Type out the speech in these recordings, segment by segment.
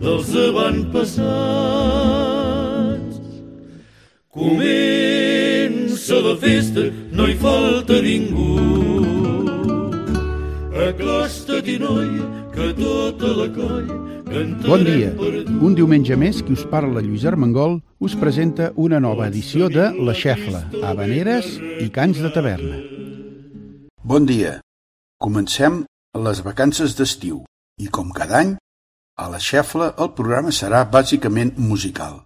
dels avantpassats. Comença la festa, no hi falta ningú. Acosta-t'hi, noia, que tota la colla cantarem Bon dia. Un diumenge més, qui us parla Lluís Armengol us presenta una nova edició de La Xefla, Habaneres i Cants de Taverna. Bon dia. Comencem les vacances d'estiu i, com cada any, a La Xefla el programa serà bàsicament musical.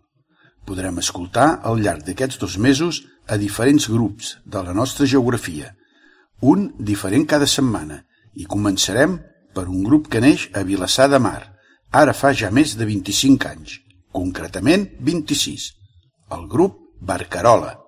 Podrem escoltar al llarg d'aquests dos mesos a diferents grups de la nostra geografia, un diferent cada setmana, i començarem per un grup que neix a Vilassar de Mar, ara fa ja més de 25 anys, concretament 26, el grup Barcarola.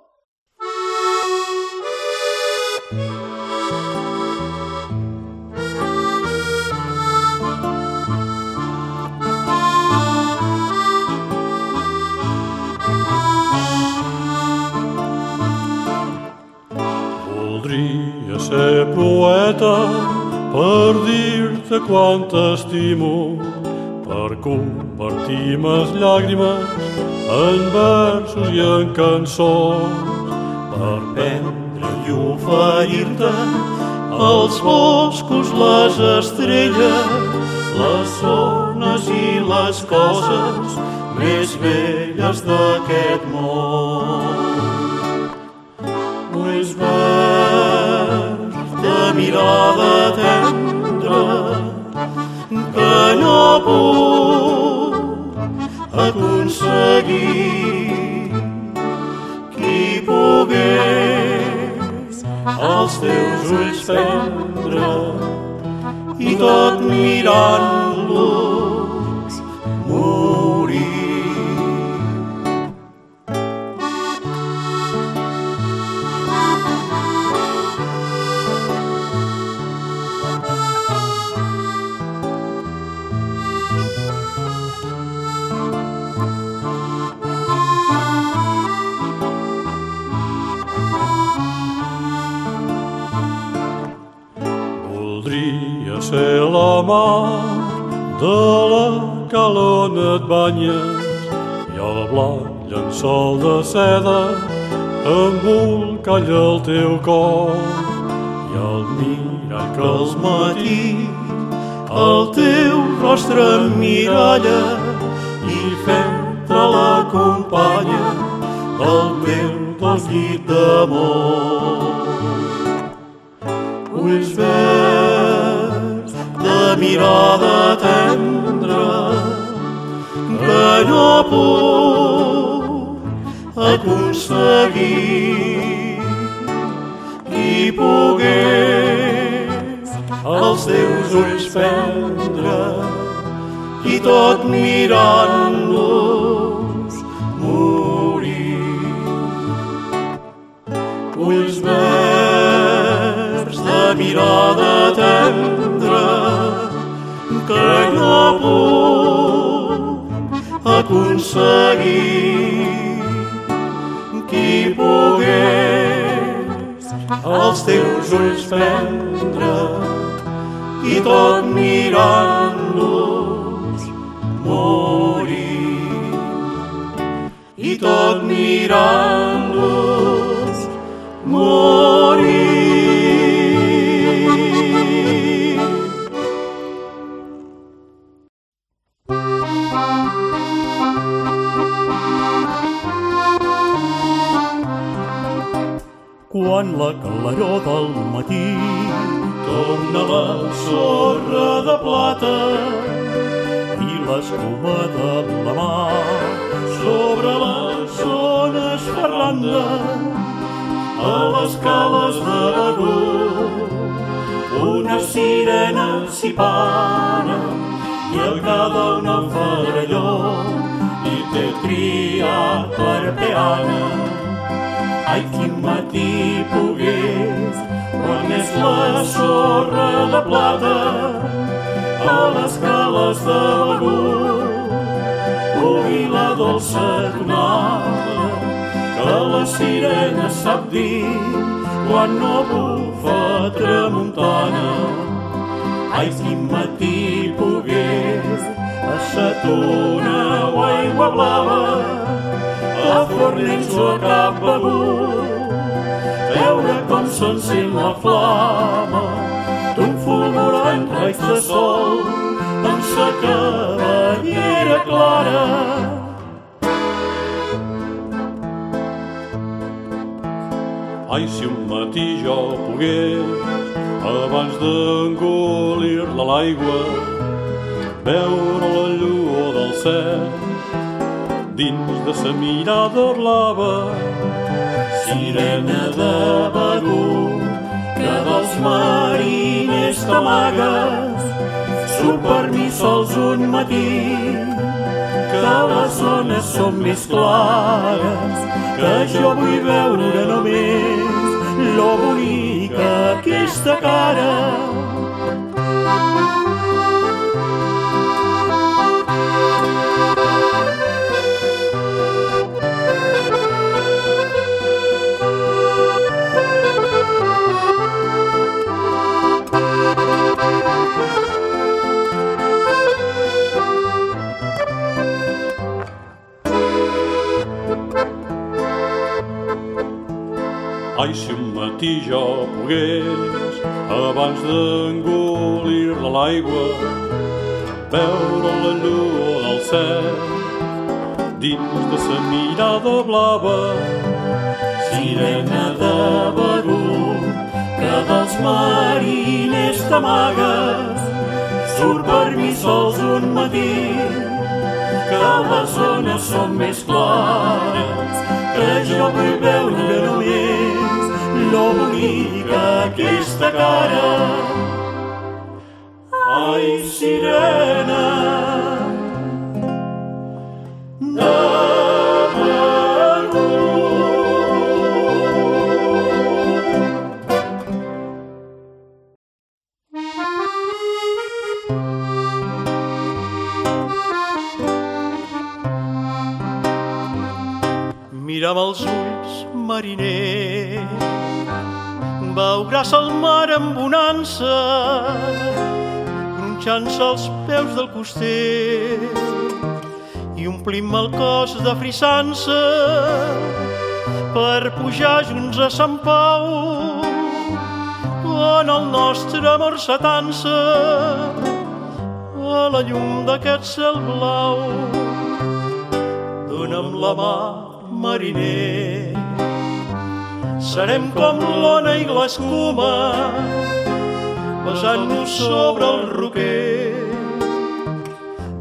Dir-te quant t'estimo, per convertir mes llàgrimes en versos i en cançons, per prendre i oferir-te els boscos, les estrelles, les zones i les coses més belles d'aquest món. Verds de mirada tendra que no puc aconseguir qui pogués els teus ulls prendre i tot mirant-los la mà de la calor et banyes. I el blanc llençol de seda embolcalla el teu cor. I al mirar que els matins el teu rostre emmiralla i fent-te l'acompanya del teu dolç llit d'amor. Ulls verds mirada tendra que no puc aconseguir i pogués els teus ulls prendre i tot mirant-los morir. Ulls verds de mirada tendra que no puc aconseguir qui pogués els teus ulls prendre i tot mirant-los morir. I tot mirant-los quan no bufa tramuntana. Ai, quin matí pogués, a sa tuna o aigua blava, a Fornells o a Cap Begur, veure com s'encén la flama d'un fulgurant raig de sol amb sa cabellera clara. Ai, si un matí jo pogués, abans d'engolir-la l'aigua, veure la llua del cel, dins de sa mirada blava, sirena de Begur, que dels mariners t'amagues, surt per mi sols un matí, que les zones són més clares, que jo vull veure només lo bonica aquesta cara. Ai, si un matí jo pogués, abans d'engolir-la l'aigua, veure la llua del cel, dins de sa mirada blava, sirena de Begur, que dels mariners t'amagues, surt per mi sols un matí, que les zones són més clares, que jo vull veure només lo bonica aquesta cara. Ai, sirena, veuràs el mar amb bonança, gronxant-se els peus del coster i omplim el cos de frissança per pujar junts a Sant Pau quan el nostre amor s'atansa a la llum d'aquest cel blau. Dona'm la mà, mariner, serem com l'ona i l'escuma, besant-nos sobre el roquer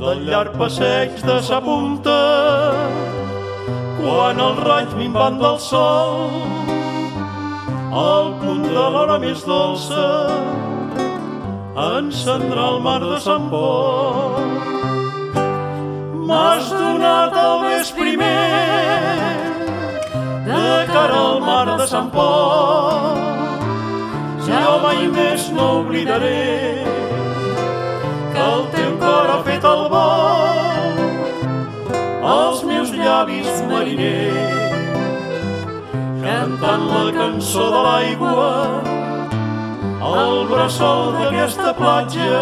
del llarg passeig de sa punta, quan el raig minvant del sol, al punt de l'hora més dolça, encendrà el mar de Sant Pol. M'has donat el més primer de cara al mar de Sant Pol. Jo mai més no oblidaré que el teu cor ha fet el vol als meus llavis mariner cantant la cançó de l'aigua al bressol d'aquesta platja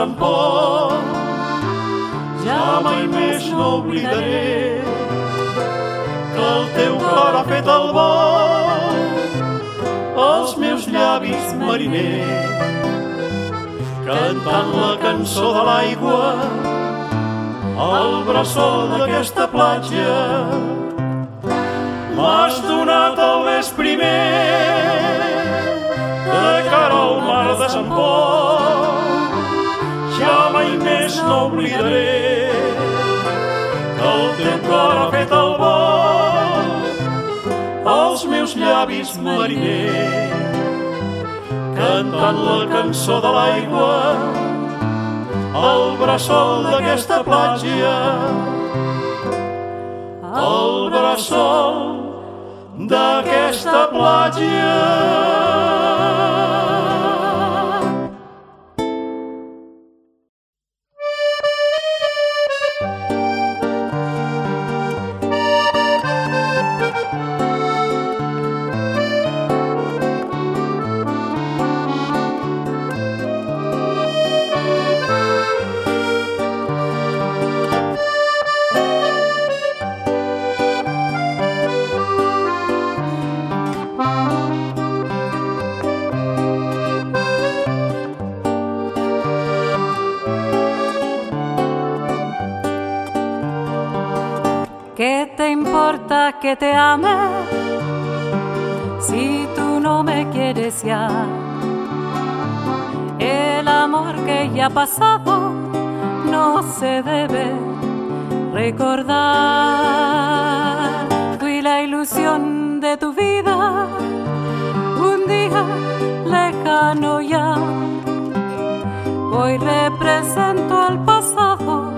Sant Pol. ja mai més no oblidaré que el teu cor ha fet el vol els meus llavis mariner cantant la cançó de l'aigua al bressol d'aquesta platja. M'has donat el més primer de cara al mar de Sant Pol més no oblidaré. El teu cor ha fet el vol als meus llavis mariner. Cantant la cançó de l'aigua al bressol d'aquesta platja al bressol d'aquesta platja que te ame si tú no me quieres ya. El amor que ya pasado no se debe recordar. Fui la ilusión de tu vida, un día lejano ya. Hoy represento al pasado,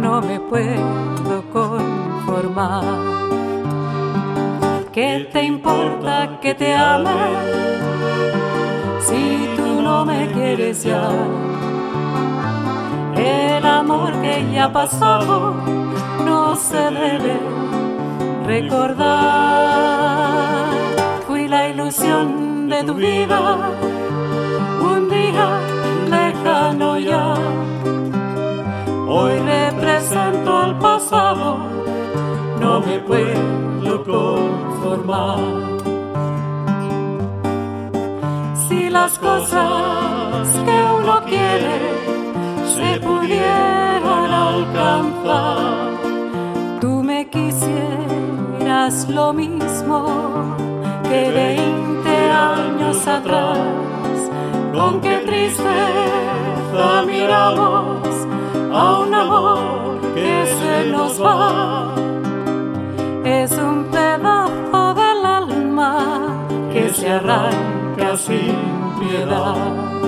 no me puedo conformar. ¿Qué te importa que te ame si tú no me quieres ya? El amor que ya pasó no se debe recordar. Fui la ilusión de tu vida, las cosas que uno quiere se pudieran alcanzar, tú me quisieras lo mismo que veinte años atrás. Con qué tristeza miramos a un amor que se nos va. Es un pedazo del alma que se arranca 月老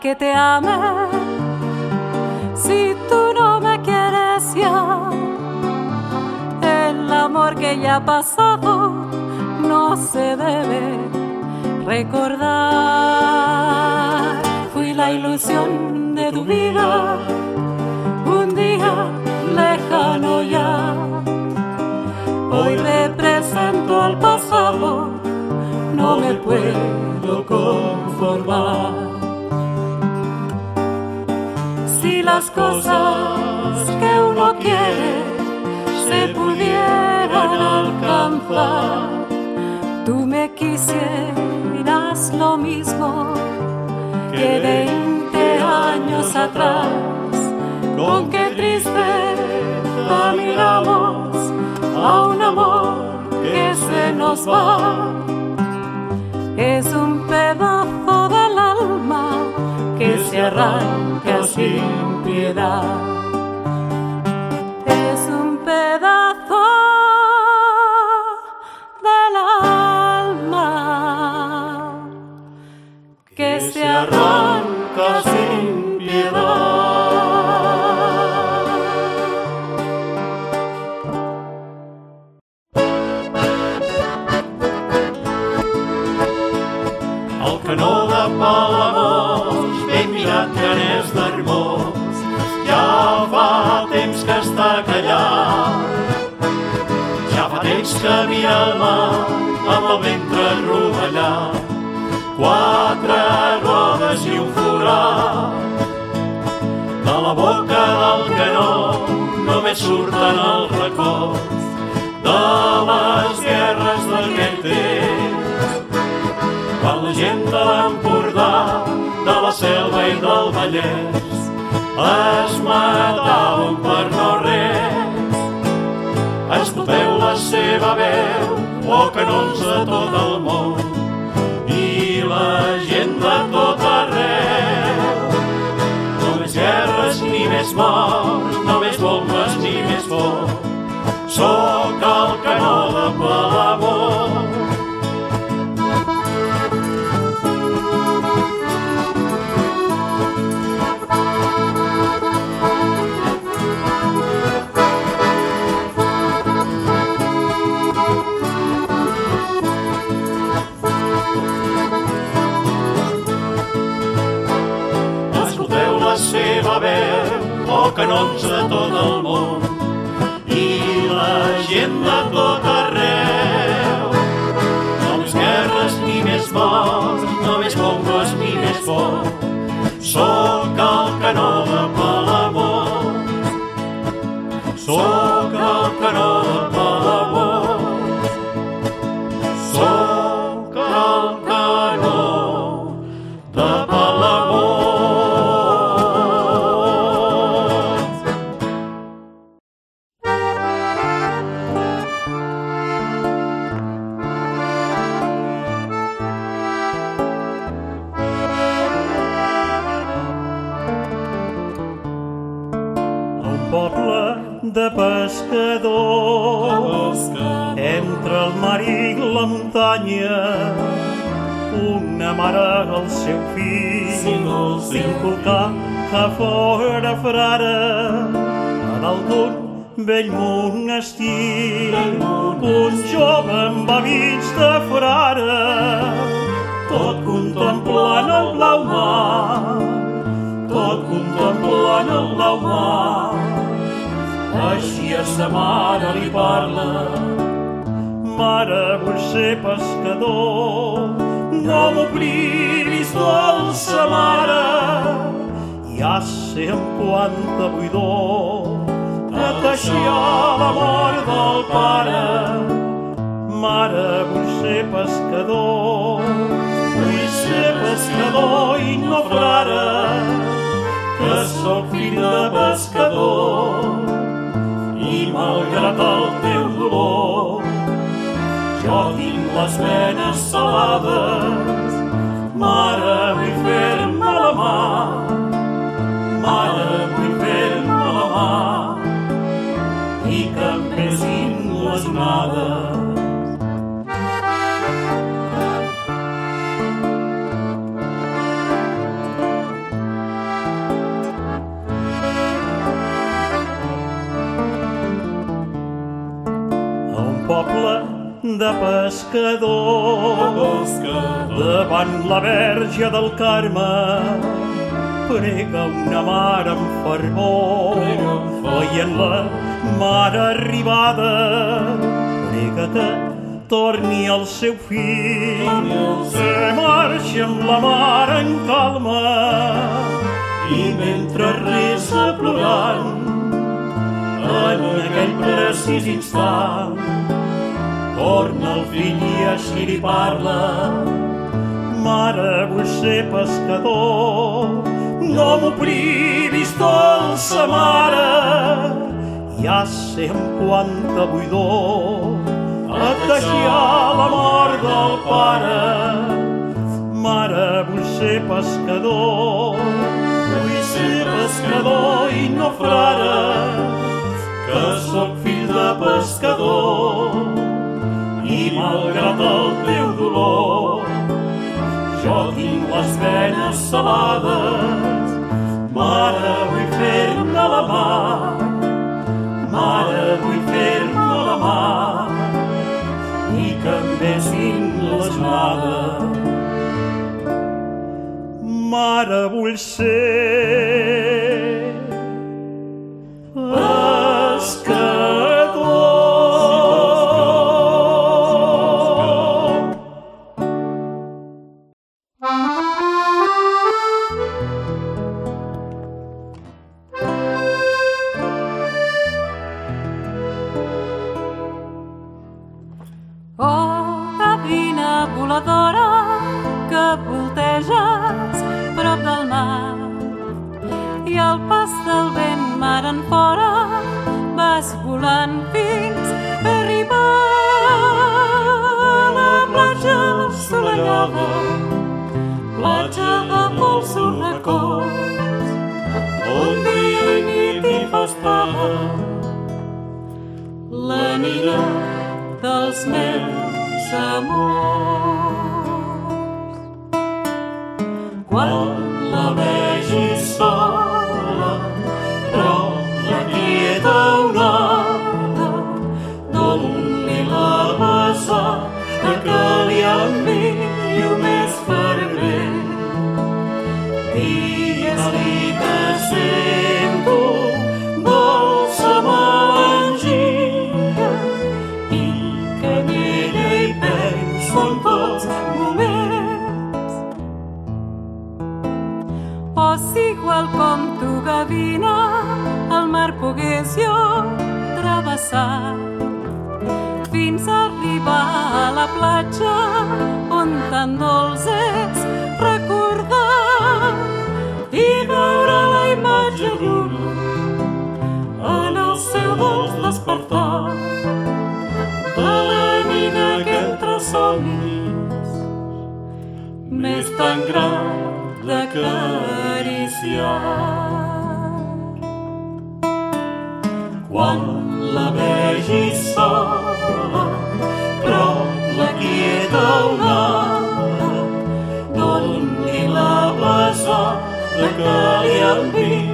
que te ame si tú no me quieres ya. El amor que ya ha pasado no se debe recordar. Fui la ilusión de tu vida, un día lejano ya. Hoy represento al pasado, no me puedo conformar. Las cosas que uno quiere se pudieran alcanzar, tú me quisieras lo mismo que veinte años atrás. Con qué tristeza miramos a un amor que se nos va. Es un pedazo del alma que se arranca sin piedad. Es un pedazo del alma que se arranca sin piedad. Que no da és d'Armós, ja fa temps que està callat. Ja fa temps que mira el mar amb el ventre rovellat, quatre rodes i un forat. De la boca del canó només surten els records de les guerres d'aquell temps. Quan la gent de l'Empordà selva i del Vallès, es mataven per no res. Escolteu la seva veu, o canons de tot el món, i la gent de tot arreu. No més guerres ni més morts, no més bombes ni més foc, sóc el canó de Palamós. Canons de tot el món i la gent de tot arreu. No més guerres ni més morts, no més bombes ni més foc, sóc el canó de al seu fill. L'inculcar a fora frare a dalt d'un vell monestir un jove amb hàbits de frare tot contemplant el blau mar. Tot contemplant el blau mar. Així a sa mare li parla. Mare, vull ser pescador, no m'oblidis, dolça mare. Ja sé amb quanta buidor et deixar la mort del pare. Mare, vull ser pescador, vull ser pescador i no frare, que sóc fill de pescador i malgrat el teu dolor jo tinc les venes salades mare vull fer-me la mà. Mare vull fer-me la mà. I que em pesin les onades. Poble de pescadors davant la verge del Carme prega una mare amb fervor. Veient la mare arribada prega que torni el seu fill. Que marxi amb la mare en calma. I mentre resa plorant en aquell precís instant torna el fill i així li parla. Mare, vull ser pescador, no m'oblidis, dolça mare. Ja sé amb quanta buidor et deixar la mort del pare. Mare, vull ser pescador, vull ser pescador i no frare, que sóc fill de pescador malgrat el teu dolor. Jo tinc les venes salades mare vull fer-me la mà. Mare vull fer-me la mà. I que em besin les onades mare vull ser fins a arribar a la platja on tan dolç és recordar i veure la imatge d'una en el seu dolç despertar de la nina que entre somnis més tan gran d'acariciar. quan la vegis sola, però la quieta onada, doni la basa de que li envio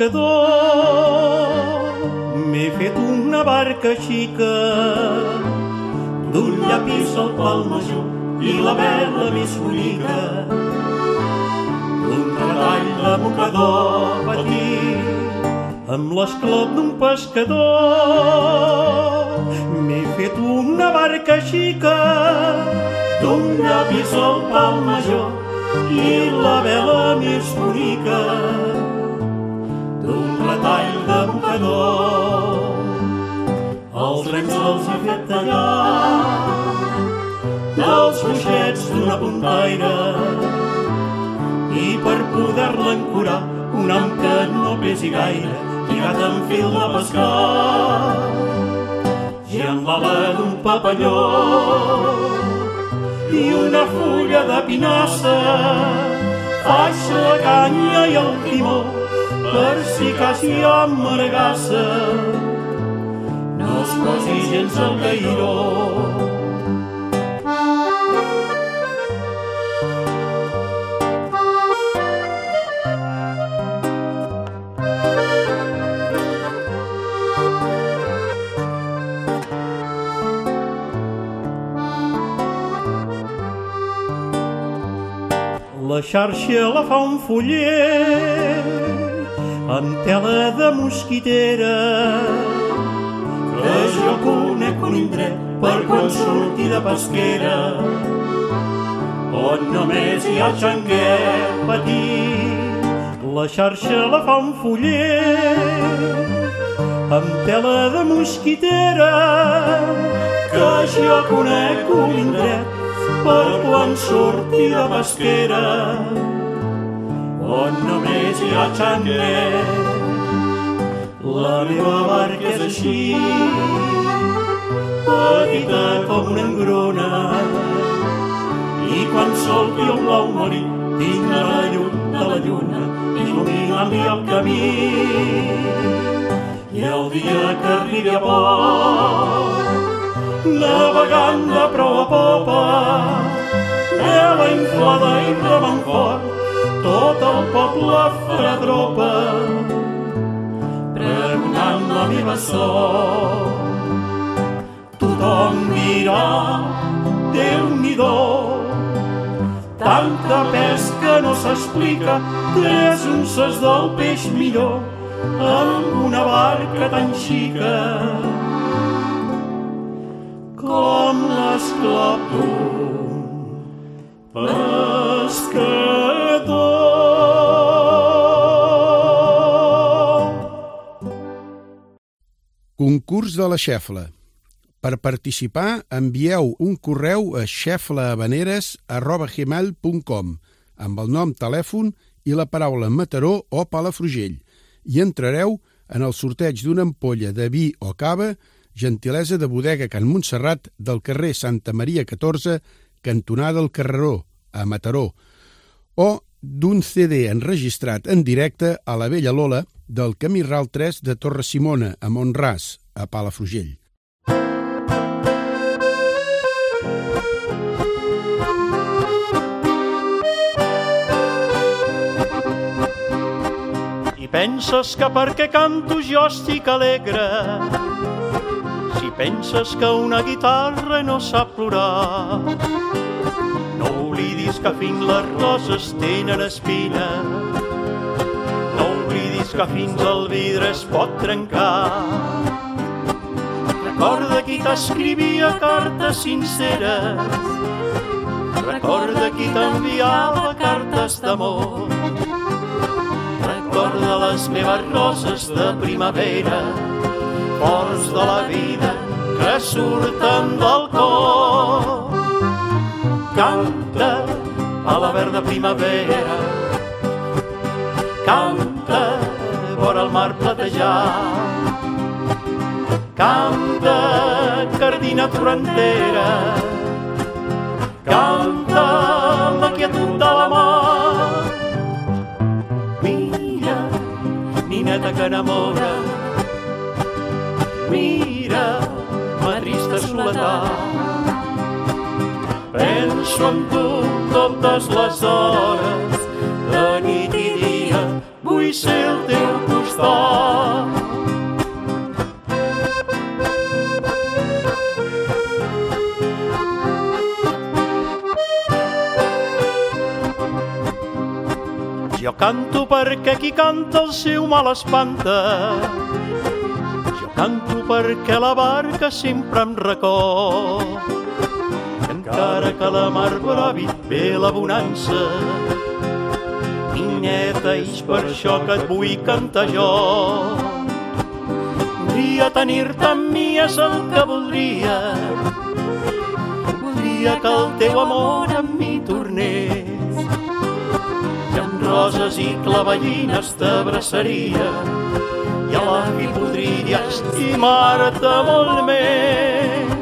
pescador m'he fet una barca xica d'un llapis al pal major i la vela més bonica d'un retall de mocador petit amb l'esclop d'un pescador. M'he fet una barca xica d'un llapis al pal major i la vela més bonica retall de mocador. Els rems els he fet tallar dels boixets d'una puntaire i per poder-la ancorar un am que no pesi gaire lligat amb fil de pescar i en l'ala d'un papalló i una fulla de pinassa faig la canya i el timó per si quasi amargassa no es posi gens el gairó. La xarxa la fa un fuller amb tela de mosquitera. Que jo conec un indret per quan surti de pesquera on només hi ha xanguer petit. La xarxa la fa un fuller amb tela de mosquitera que jo conec un indret per quan surti de pesquera on només hi ha xanguer la meva barca és així. Petita com una engruna i quan solti el blau marí tinc la llum de la lluna il·luminant-li el camí. I el dia que arribi a port, navegant de prou a popa, vela inflada i remant fort, tot el poble farà tropa, pregonant la meva sort. Tothom dirà, Déu-n'hi-do, tanta pesca no s'explica, tres unces del peix millor, amb una barca tan xica com l'esclop d'un pescador. Concurs de la xefla. Per participar, envieu un correu a xeflahabaneres.gmail.com amb el nom, telèfon i la paraula Mataró o Palafrugell i entrareu en el sorteig d'una ampolla de vi o cava, gentilesa de bodega Can Montserrat del carrer Santa Maria 14, cantonada del Carreró, a Mataró, o d'un CD enregistrat en directe a la Vella Lola del Camí Ral 3 de Torre Simona, a Montràs, a Palafrugell. penses que perquè canto jo estic alegre, si penses que una guitarra no sap plorar, no oblidis que fins les roses tenen espina, no oblidis que fins el vidre es pot trencar. Recorda qui t'escrivia cartes sinceres, recorda qui t'enviava cartes d'amor, recorda les meves roses de primavera, forts de la vida que surten del cor. Canta a la verda primavera, canta vora el mar platejat, canta cardina torrentera, canta la quietud de la mar, nineta que enamora. Mira, ma trista soledat. Penso en tu totes les hores, de nit i dia, vull ser al teu costat. Jo canto perquè qui canta el seu mal espanta. Jo canto perquè la barca sempre em record. Encara que la mar bravi ve la bonança, niñeta, és per això que et vull cantar jo. Voldria tenir-te amb mi és el que voldria. Voldria que el teu amor amb mi tornés roses i clavellines t'abraçaria i a l'avi podria estimar-te molt més.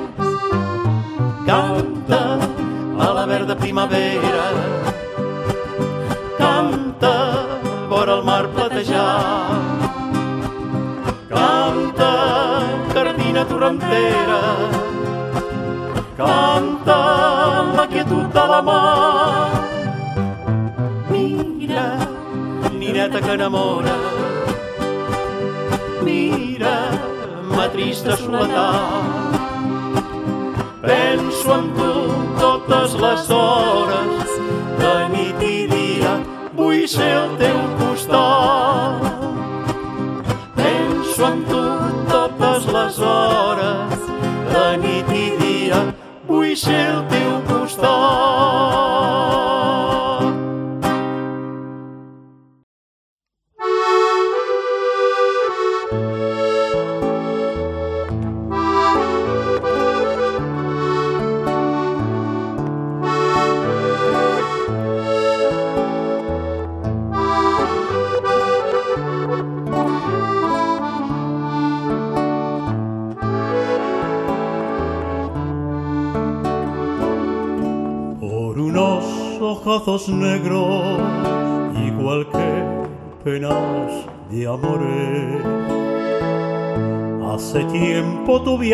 Canta primavera, canta vora el mar platejat, canta cardina torrentera, canta la quietud de la mar, nineta que enamora. Mira, ma trista soledat. Penso en tu totes les hores, de nit i dia, vull ser al teu costat.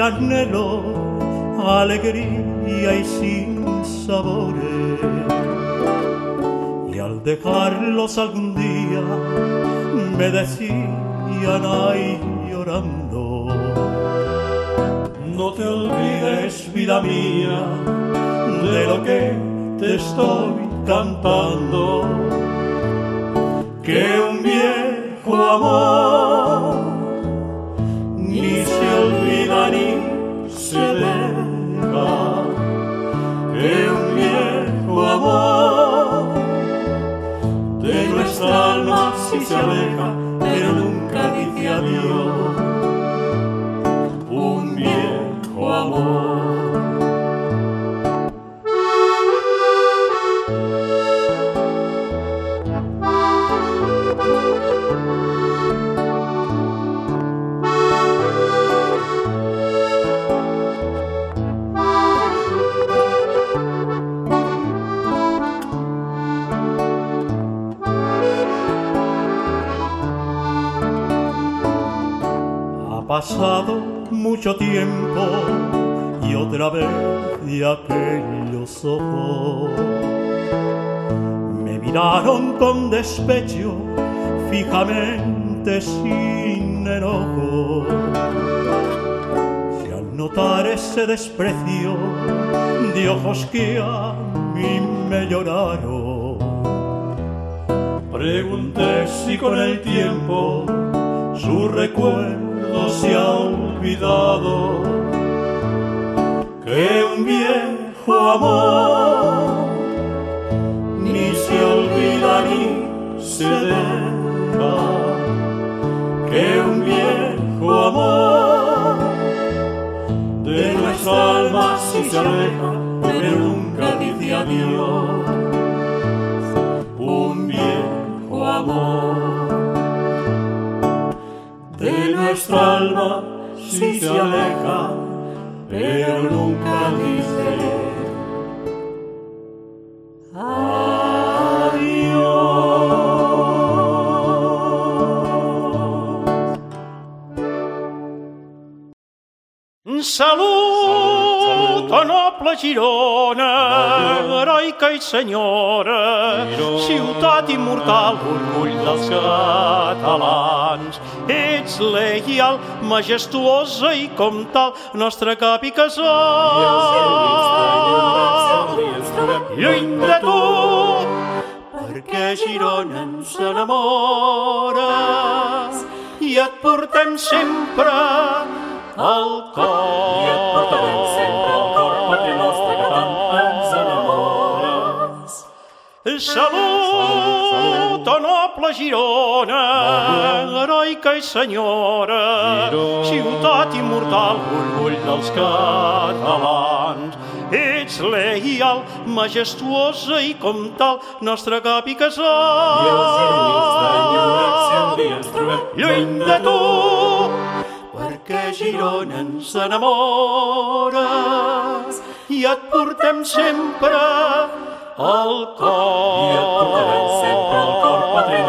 Anhelo, alegría y sin sabores. Y al dejarlos algún día me decían ay llorando. No te olvides, vida mía, de lo que te estoy cantando. Nuestra alma si se aleja, pero nunca dice adiós. Un viejo amor. Pasado mucho tiempo y otra vez de aquellos ojos me miraron con despecho fijamente sin enojo. Y al notar ese desprecio de ojos que a mí me lloraron, pregunté si con el tiempo su recuerdo se ha olvidado que un viejo amor ni se olvida ni se deja, que un viejo amor de nuestra alma si se aleja, pero nunca dice adiós. Un viejo amor nuestra alma si se aleja, pero nunca dice adiós. Salut, noble Girona, heroica i senyora, ciutat immortal, orgull dels catalans. Ets legial, majestuosa i com tal, nostre cap i casal. Lluny de tu, perquè Girona ens enamores i et portem sempre al cor. I et portarem sempre Salut, oh noble Girona, heroica i senyora, ciutat immortal, orgull dels catalans. Ets legial, majestuosa i com tal, nostre cap i casal. Lluny de tu, perquè Girona ens enamores i et portem sempre al cor. I et portarem sempre al cor, pàtria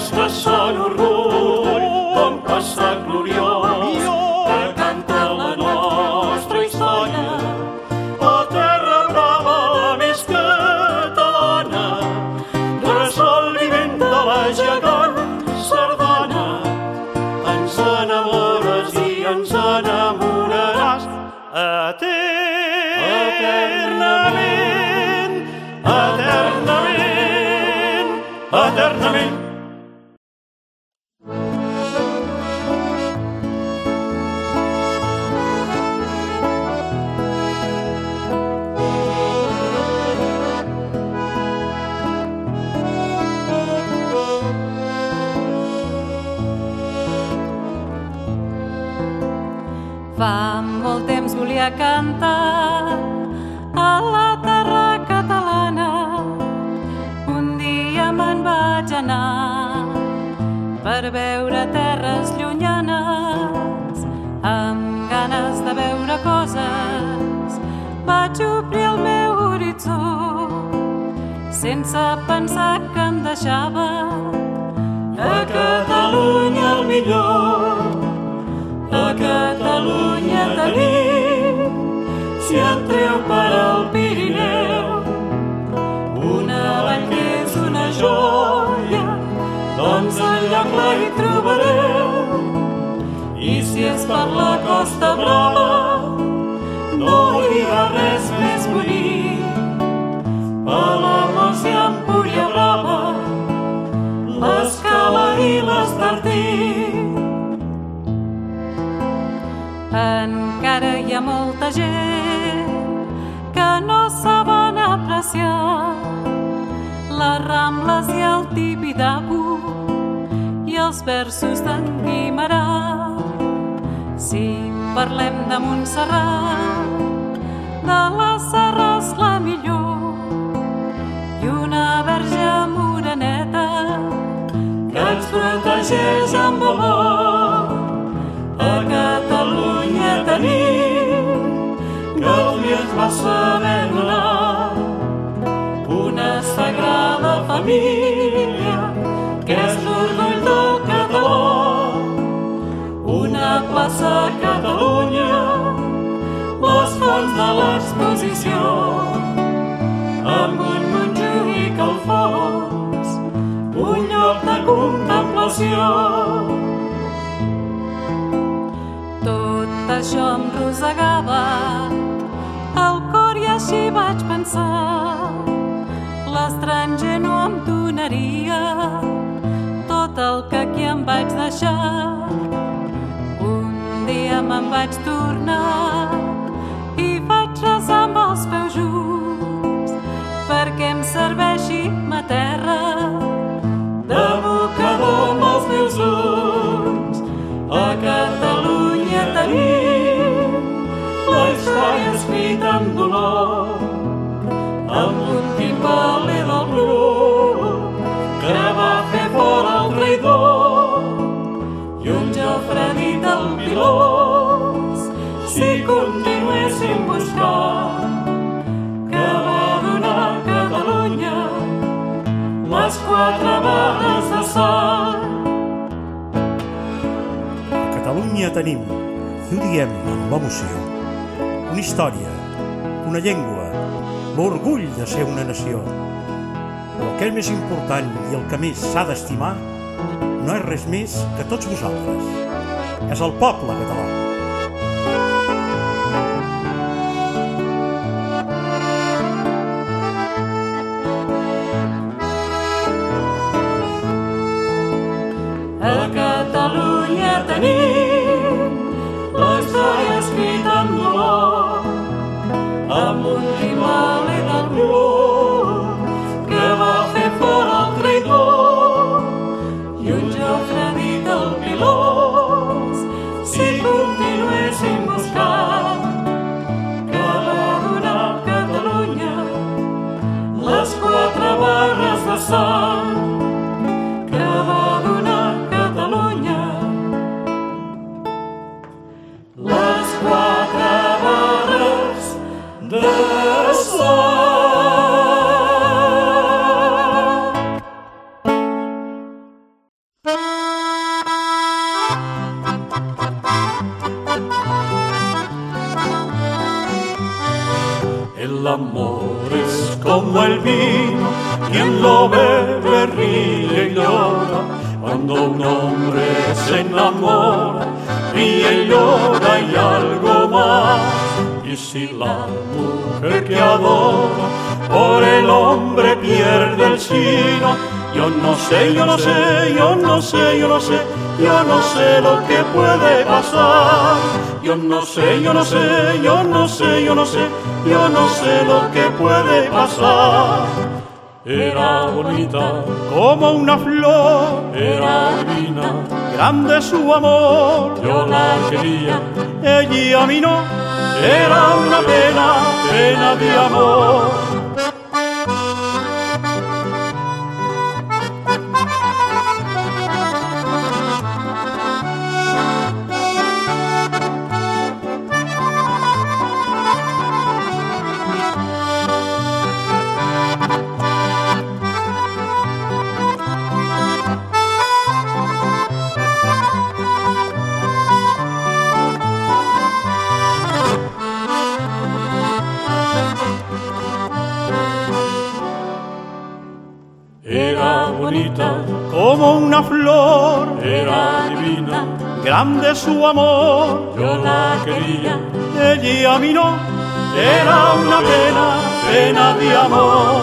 Christus per la Costa Brava, no hi ha res més bonic. Palamós i Empúria Brava, l'escala i l'estartí. Encara hi ha molta gent que no saben apreciar les rambles i el tibidabo i els versos d'en Guimarà. Si parlem de Montserrat, de la serra és la millor i una verge moreneta que ens protegeix amb amor. A Catalunya tenim dia ens va saber donar una sagrada família Catalunya, les fonts de l'exposició, amb un Montjuïc al fons, un lloc de contemplació. Tot això em rosegava el cor i així vaig pensar. L'estranger no em donaria tot el que aquí em vaig deixar. Me'n vaig tornar sang. A Catalunya tenim, i ho diem amb emoció, una història, una llengua, l'orgull de ser una nació. Però el que és més important i el que més s'ha d'estimar no és res més que tots vosaltres. És el poble català. song. Sé, yo no sé, yo no sé, yo no sé, yo no sé lo que puede pasar. Yo no sé, yo no sé, yo no sé, yo no sé, yo no sé lo que puede pasar. Era bonita como una flor, era divina, grande su amor. Yo la quería, ella a mí no, era una pena, pena de amor. Grande su amor. Yo la quería, ella a mí no. Era una pena, pena de amor.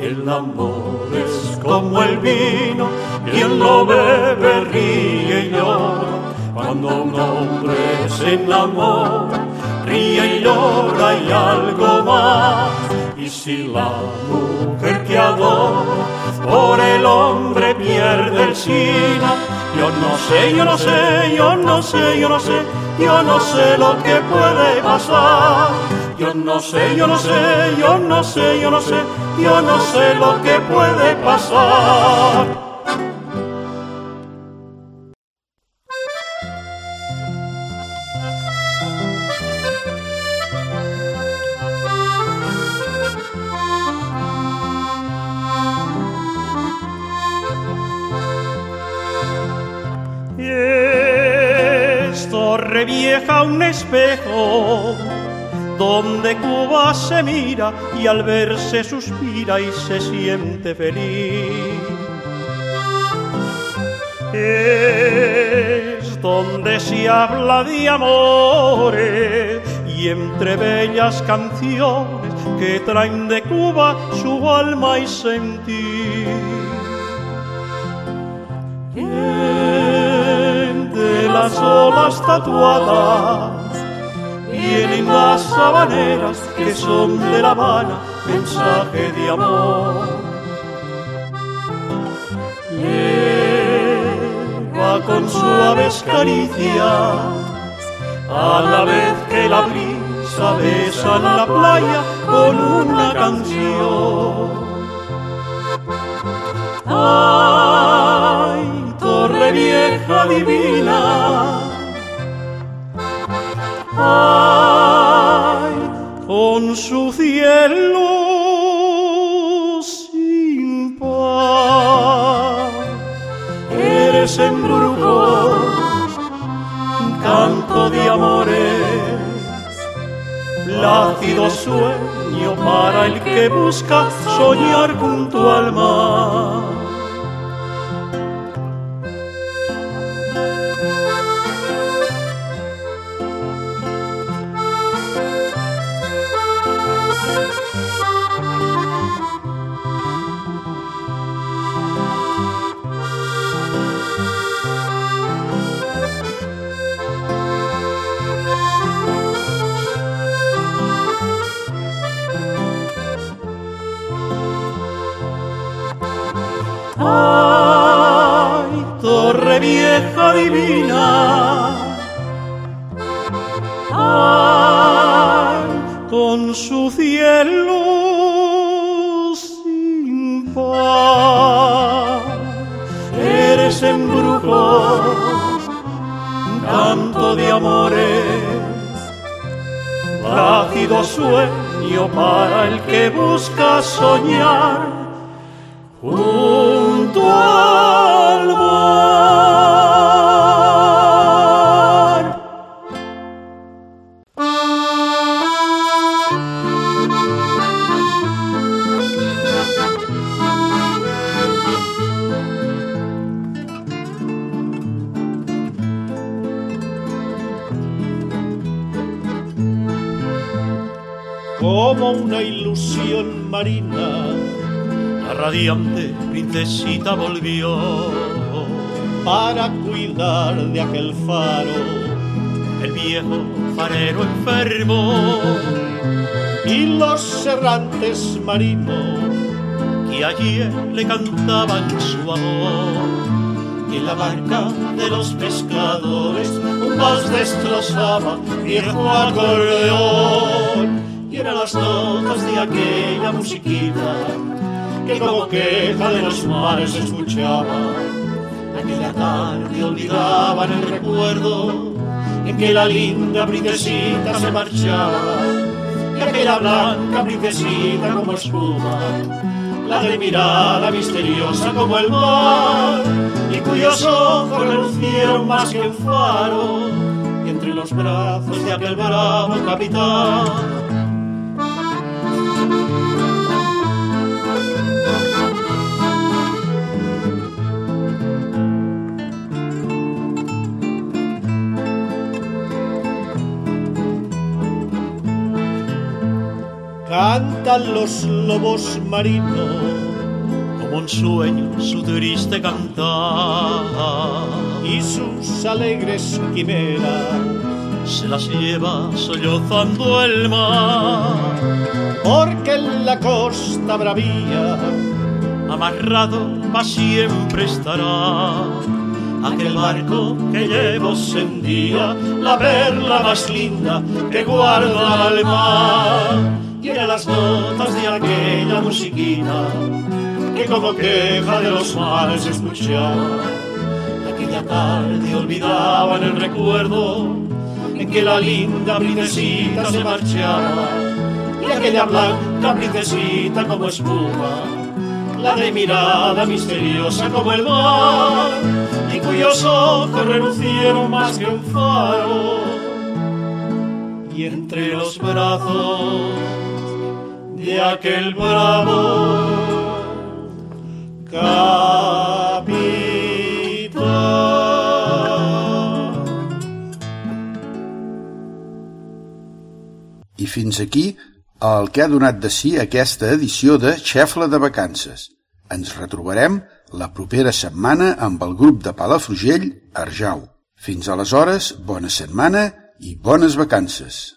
El amor es como el vino, quien lo bebe ríe y llora. Cuando un hombre se enamora, ríe y llora y algo más. Y si la mujer que adora por el hombre pierde el sino. Yo no sé, yo no sé, yo no sé, yo no sé, yo no sé lo que puede pasar. Yo no sé, yo no sé, yo no sé, yo no sé, yo no sé lo que puede pasar. Espejo donde Cuba se mira y al verse suspira y se siente feliz. Es donde se habla de amores y entre bellas canciones que traen de Cuba su alma y sentir las olas tatuadas vienen las sabaneras que son de La Habana, mensaje de amor. Llega con suaves caricias, a la vez que la brisa besa la playa con una canción. Ay, torre vieja divina. Con su cielo sin paz, eres embrujo, canto de amores, plácido sueño para el que busca soñar junto al mar. Vieja divina. Ay, con su cielo sin paz, eres embrujo, canto de amores, plácido sueño para el que busca soñar como una ilusión marina, la radiante volvió para cuidar de aquel faro. El viejo farero enfermo y los errantes marinos que ayer le cantaban su amor. Y en la barca de los pescadores un vals destrozaba viejo acordeón. Y eran las notas de aquella musiquita que como queja de los mares escuchaba. Aquella tarde olvidaban el recuerdo en que la linda princesita se marchaba. Y aquella blanca princesita como espuma la de mirada misteriosa como el mar, y cuyos ojos relucieron más que un faro, y entre los brazos de aquel bravo capitán. Cantan los lobos marinos como un sueño su triste cantar. Y sus alegres quimeras se las lleva sollozando el mar. Porque en la costa bravía amarrado para siempre estará. Aquel barco que llevos en día la perla más linda que guarda al mar y eran las notas de aquella musiquita que como queja de los mares se escuchaba. Aquella tarde olvidaban el recuerdo en que la linda princesita se marchaba y aquella blanca princesita como espuma, la de mirada misteriosa como el mar y cuyos ojos relucieron más que un faro y entre los brazos de aquel bravo capitán. I fins aquí el que ha donat de si aquesta edició de Xefla de Vacances. Ens retrobarem la propera setmana amb el grup de Palafrugell, Arjau. Fins aleshores, bona setmana i bones vacances.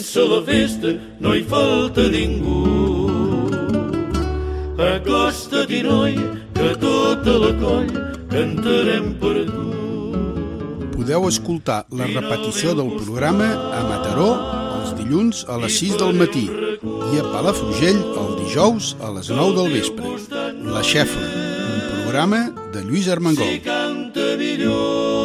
comença la festa, no hi falta ningú. Acosta-t'hi, noi, que tota la coll cantarem per tu. Podeu escoltar la repetició del programa a Mataró els dilluns a les 6 del matí i a Palafrugell el dijous a les 9 del vespre. La Xefla, un programa de Lluís Armengol. Si canta millor